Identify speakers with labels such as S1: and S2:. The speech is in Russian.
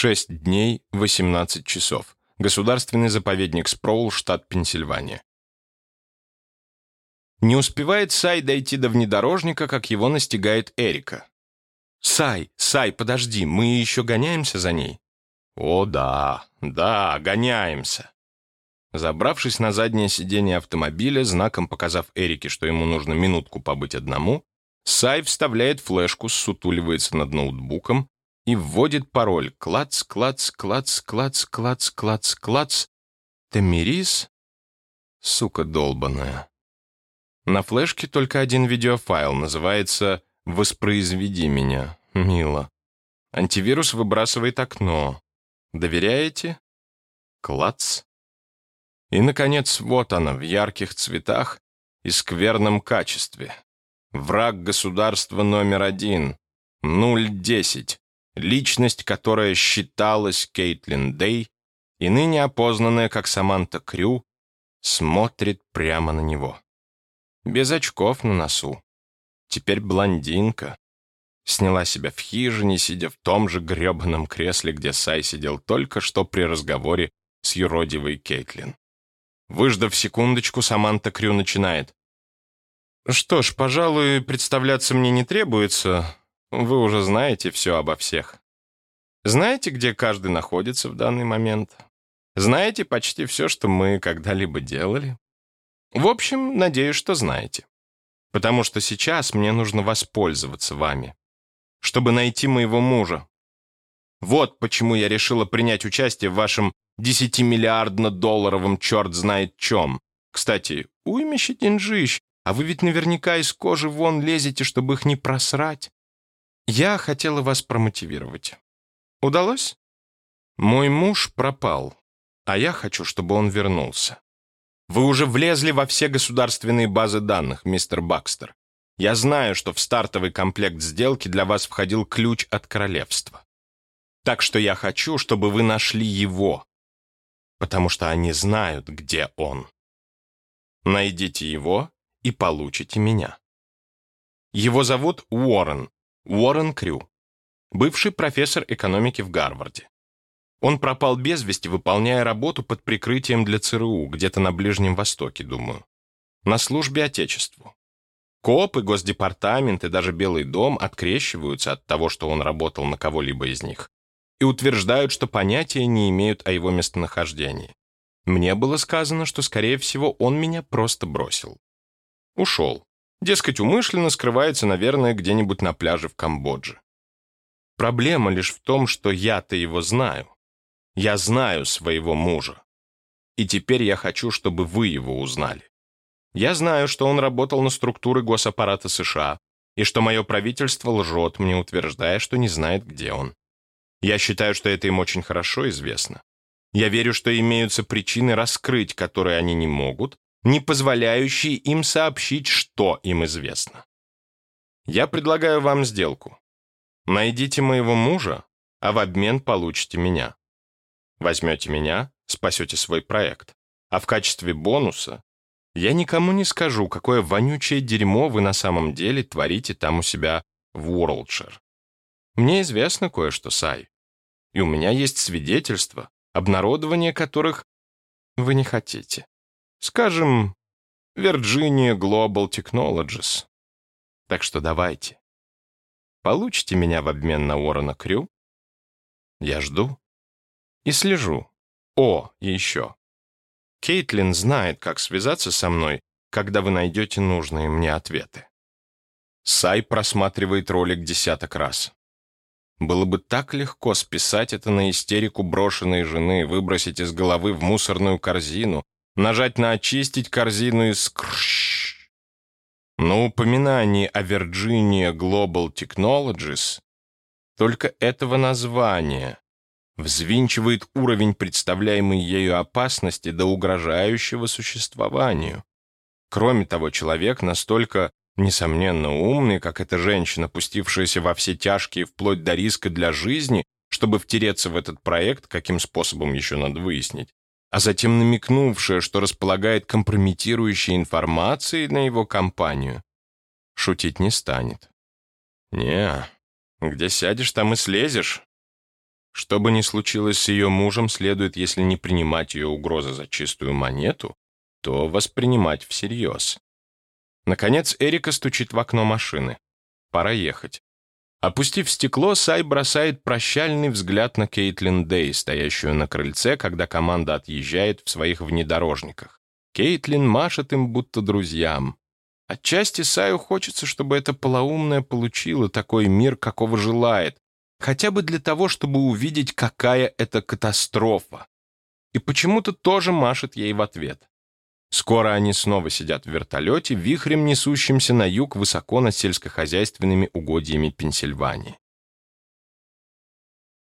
S1: 6 дней, 18 часов. Государственный заповедник Спроул, штат Пенсильвания. Не успевает Сай дойти до внедорожника, как его настигает Эрика. «Сай, Сай, подожди, мы еще гоняемся за ней?» «О, да, да, гоняемся». Забравшись на заднее сиденье автомобиля, знаком показав Эрике, что ему нужно минутку побыть одному, Сай вставляет флешку, сутуливается над ноутбуком и вводит пароль «Клац, клац, клац, клац, клац, клац, клац». «Тамирис?» Сука долбаная. На флешке только один видеофайл, называется «Воспроизведи меня». Мило. Антивирус выбрасывает окно. Доверяете? Клац. И, наконец, вот она, в ярких цветах и скверном качестве. Враг государства номер один. 010. Личность, которая считалась Кейтлин Дей и ныне опознанная как Саманта Крю, смотрит прямо на него. Без очков на носу. Теперь блондинка. Сняла себя в хижине, сидя в том же гребаном кресле, где Сай сидел только что при разговоре с юродивой Кейтлин. Выждав секундочку, Саманта Крю начинает. «Что ж, пожалуй, представляться мне не требуется. Вы уже знаете все обо всех. Знаете, где каждый находится в данный момент? Знаете почти все, что мы когда-либо делали? В общем, надеюсь, что знаете. Потому что сейчас мне нужно воспользоваться вами, чтобы найти моего мужа. Вот почему я решила принять участие в вашем десятимиллиардно-долларовом черт знает чем. Кстати, уймище деньжищ, а вы ведь наверняка из кожи вон лезете, чтобы их не просрать. Я хотела вас промотивировать. Удалось? Мой муж пропал, а я хочу, чтобы он вернулся. Вы уже влезли во все государственные базы данных, мистер Бакстер. Я знаю, что в стартовый комплект сделки для вас входил ключ от королевства. Так что я хочу, чтобы вы нашли его, потому что они знают, где он. Найдите его и получите меня. Его зовут Уоррен, Уоррен Крю, бывший профессор экономики в Гарварде. Он пропал без вести, выполняя работу под прикрытием для ЦРУ, где-то на Ближнем Востоке, думаю. На службе Отечеству. КОП и Госдепартамент и даже Белый дом открещиваются от того, что он работал на кого-либо из них, и утверждают, что понятия не имеют о его местонахождении. Мне было сказано, что, скорее всего, он меня просто бросил. Ушел. Дескать, умышленно скрывается, наверное, где-нибудь на пляже в Камбодже. Проблема лишь в том, что я-то его знаю. Я знаю своего мужа. И теперь я хочу, чтобы вы его узнали. Я знаю, что он работал на структуры госаппарата США, и что мое правительство лжет мне, утверждая, что не знает, где он. Я считаю, что это им очень хорошо известно. Я верю, что имеются причины раскрыть, которые они не могут, не позволяющие им сообщить, что им известно. Я предлагаю вам сделку. Найдите моего мужа, а в обмен получите меня. Возьмете меня, спасете свой проект. А в качестве бонуса я никому не скажу, какое вонючее дерьмо вы на самом деле творите там у себя в Уорлдшир. Мне известно кое-что, Сай. И у меня есть свидетельства, обнародование которых вы не хотите. Скажем, Virginia Global Technologies. Так что давайте. Получите меня в обмен на Уоррена Крю? Я жду и слежу. О, и еще. Кейтлин знает, как связаться со мной, когда вы найдете нужные мне ответы. Сай просматривает ролик десяток раз. Было бы так легко списать это на истерику брошенной жены, выбросить из головы в мусорную корзину, нажать на «очистить корзину» и скрщ. Но упоминание о Virginia Global Technologies только этого названия взвинчивает уровень представляемой ею опасности до угрожающего существованию. Кроме того, человек настолько, несомненно, умный, как эта женщина, пустившаяся во все тяжкие вплоть до риска для жизни, чтобы втереться в этот проект, каким способом еще надо выяснить, а затем намекнувшая, что располагает компрометирующей информацией на его компанию, шутить не станет. «Не, где сядешь, там и слезешь», Что бы ни случилось с ее мужем, следует, если не принимать ее угрозы за чистую монету, то воспринимать всерьез. Наконец Эрика стучит в окно машины. Пора ехать. Опустив стекло, Сай бросает прощальный взгляд на Кейтлин Дэй, стоящую на крыльце, когда команда отъезжает в своих внедорожниках. Кейтлин машет им, будто друзьям. Отчасти Саю хочется, чтобы эта полоумная получила такой мир, какого желает, хотя бы для того, чтобы увидеть, какая это катастрофа. И почему-то тоже машет ей в ответ. Скоро они снова сидят в вертолете, вихрем несущимся на юг высоко над сельскохозяйственными угодьями Пенсильвании.